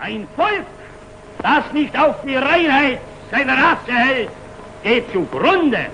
Ein Volk, das nicht auf die Reinheit seiner Rasse hält, geht zugrunde.